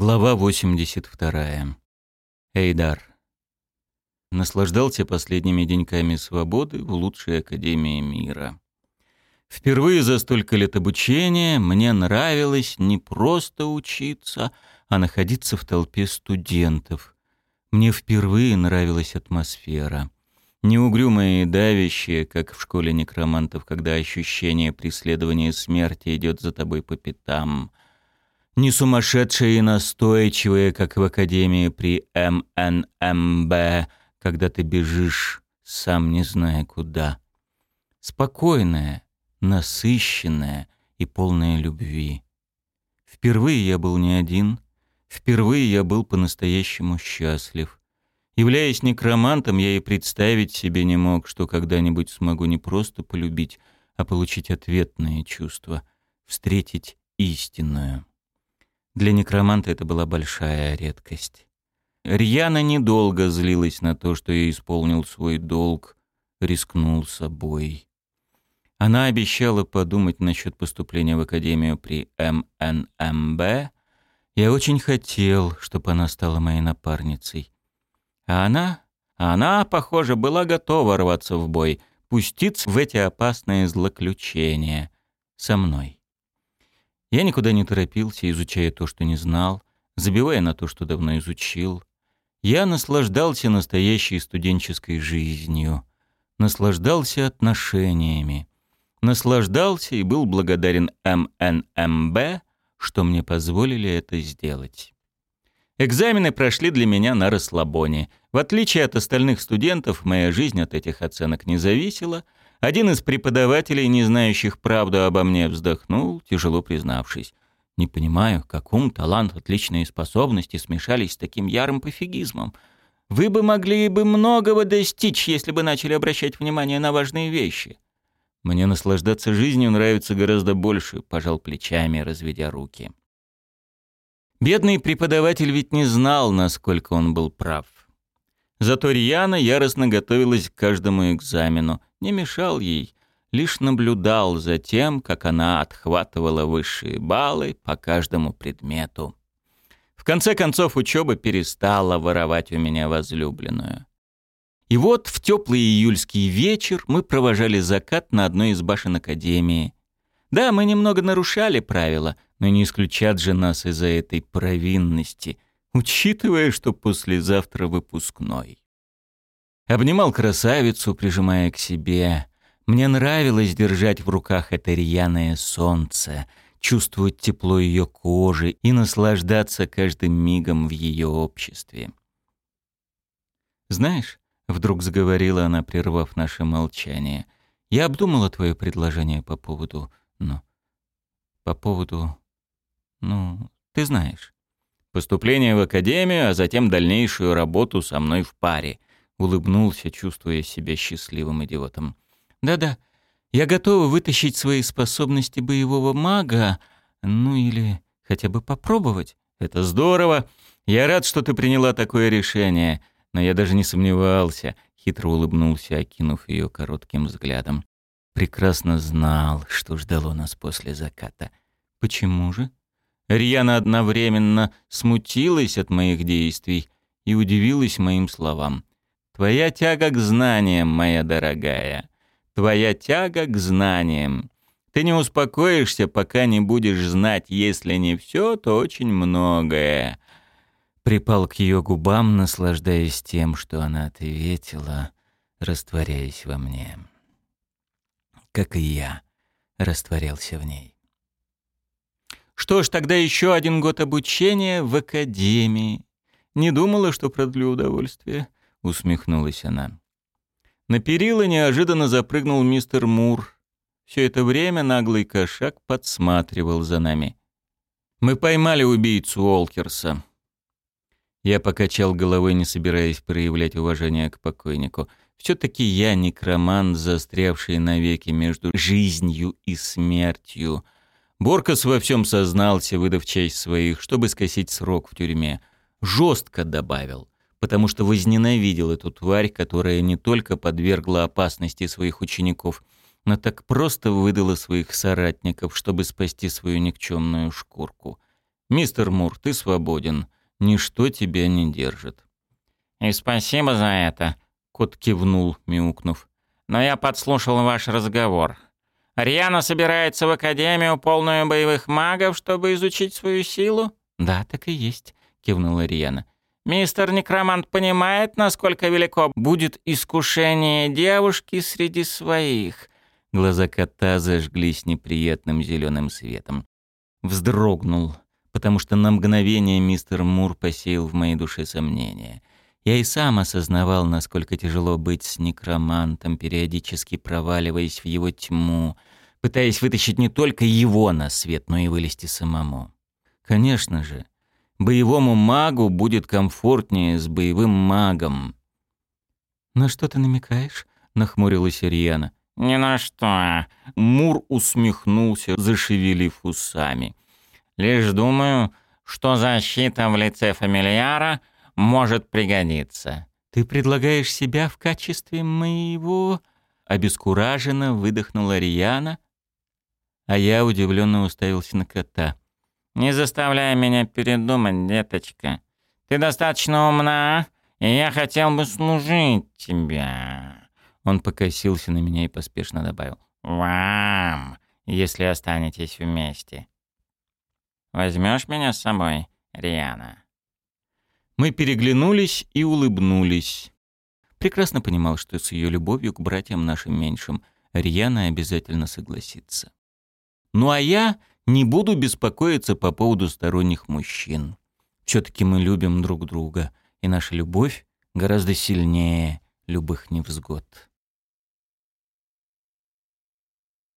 Глава 82. Эйдар. Наслаждался последними деньками свободы в лучшей академии мира. Впервые за столько лет обучения мне нравилось не просто учиться, а находиться в толпе студентов. Мне впервые нравилась атмосфера. Не угрюмая и давящая, как в школе некромантов, когда ощущение преследования смерти идет за тобой по пятам — не сумасшедшие и настойчивые, как в Академии при МНМБ, когда ты бежишь, сам не зная куда. Спокойная, насыщенная и полная любви. Впервые я был не один, впервые я был по-настоящему счастлив. Являясь некромантом, я и представить себе не мог, что когда-нибудь смогу не просто полюбить, а получить ответное чувство, встретить истинную. Для некроманта это была большая редкость. Рьяна недолго злилась на то, что я исполнил свой долг, рискнул собой. Она обещала подумать насчет поступления в академию при МНМБ. Я очень хотел, чтобы она стала моей напарницей. А она, она, похоже, была готова рваться в бой, пуститься в эти опасные злоключения со мной. Я никуда не торопился, изучая то, что не знал, забивая на то, что давно изучил. Я наслаждался настоящей студенческой жизнью, наслаждался отношениями, наслаждался и был благодарен МНМБ, что мне позволили это сделать. Экзамены прошли для меня на расслабоне. В отличие от остальных студентов, моя жизнь от этих оценок не зависела — один из преподавателей, не знающих правду обо мне, вздохнул, тяжело признавшись. «Не понимаю, как ум, талант, отличные способности смешались с таким ярым пофигизмом. Вы бы могли бы многого достичь, если бы начали обращать внимание на важные вещи». «Мне наслаждаться жизнью нравится гораздо больше», — пожал плечами, разведя руки. Бедный преподаватель ведь не знал, насколько он был прав. Зато Рьяна яростно готовилась к каждому экзамену, не мешал ей, лишь наблюдал за тем, как она отхватывала высшие баллы по каждому предмету. В конце концов, учеба перестала воровать у меня возлюбленную. И вот в теплый июльский вечер мы провожали закат на одной из башен Академии. Да, мы немного нарушали правила, но не исключат же нас из-за этой провинности, учитывая, что послезавтра выпускной. Обнимал красавицу, прижимая к себе. Мне нравилось держать в руках это рьяное солнце, чувствовать тепло ее кожи и наслаждаться каждым мигом в ее обществе. «Знаешь», — вдруг заговорила она, прервав наше молчание, — «я обдумала твое предложение по поводу... ну... по поводу... ну... ты знаешь». Поступление в академию, а затем дальнейшую работу со мной в паре — улыбнулся, чувствуя себя счастливым идиотом. «Да-да, я готова вытащить свои способности боевого мага, ну или хотя бы попробовать. Это здорово. Я рад, что ты приняла такое решение, но я даже не сомневался», — хитро улыбнулся, окинув ее коротким взглядом. Прекрасно знал, что ждало нас после заката. «Почему же?» Рьяна одновременно смутилась от моих действий и удивилась моим словам. Твоя тяга к знаниям, моя дорогая. Твоя тяга к знаниям. Ты не успокоишься, пока не будешь знать, если не все, то очень многое. Припал к ее губам, наслаждаясь тем, что она ответила, растворяясь во мне. Как и я растворялся в ней. Что ж, тогда еще один год обучения в академии. Не думала, что продлю удовольствие. — усмехнулась она. На перила неожиданно запрыгнул мистер Мур. Все это время наглый кошак подсматривал за нами. «Мы поймали убийцу Олкерса». Я покачал головой, не собираясь проявлять уважение к покойнику. Все-таки я некромант, застрявший навеки между жизнью и смертью. Боркас во всем сознался, выдав часть своих, чтобы скосить срок в тюрьме. Жестко добавил потому что возненавидел эту тварь, которая не только подвергла опасности своих учеников, но так просто выдала своих соратников, чтобы спасти свою никчемную шкурку. «Мистер Мур, ты свободен. Ничто тебя не держит». «И спасибо за это», — кот кивнул, мяукнув. «Но я подслушал ваш разговор. Риана собирается в Академию, полную боевых магов, чтобы изучить свою силу?» «Да, так и есть», — кивнула Риана. «Мистер Некромант понимает, насколько велико будет искушение девушки среди своих». Глаза кота зажглись неприятным зеленым светом. Вздрогнул, потому что на мгновение мистер Мур посеял в моей душе сомнения. Я и сам осознавал, насколько тяжело быть с некромантом, периодически проваливаясь в его тьму, пытаясь вытащить не только его на свет, но и вылезти самому. Конечно же, боевому магу будет комфортнее с боевым магом. «На что ты намекаешь?» — нахмурилась Ирьяна. «Ни на что». Мур усмехнулся, зашевелив усами. «Лишь думаю, что защита в лице фамильяра может пригодиться». «Ты предлагаешь себя в качестве моего...» Обескураженно выдохнула Риана, а я удивленно уставился на кота. «Не заставляй меня передумать, деточка. Ты достаточно умна, и я хотел бы служить тебе». Он покосился на меня и поспешно добавил. «Вам, если останетесь вместе. Возьмешь меня с собой, Риана?» Мы переглянулись и улыбнулись. Прекрасно понимал, что с ее любовью к братьям нашим меньшим Риана обязательно согласится. Ну а я не буду беспокоиться по поводу сторонних мужчин. Все-таки мы любим друг друга, и наша любовь гораздо сильнее любых невзгод.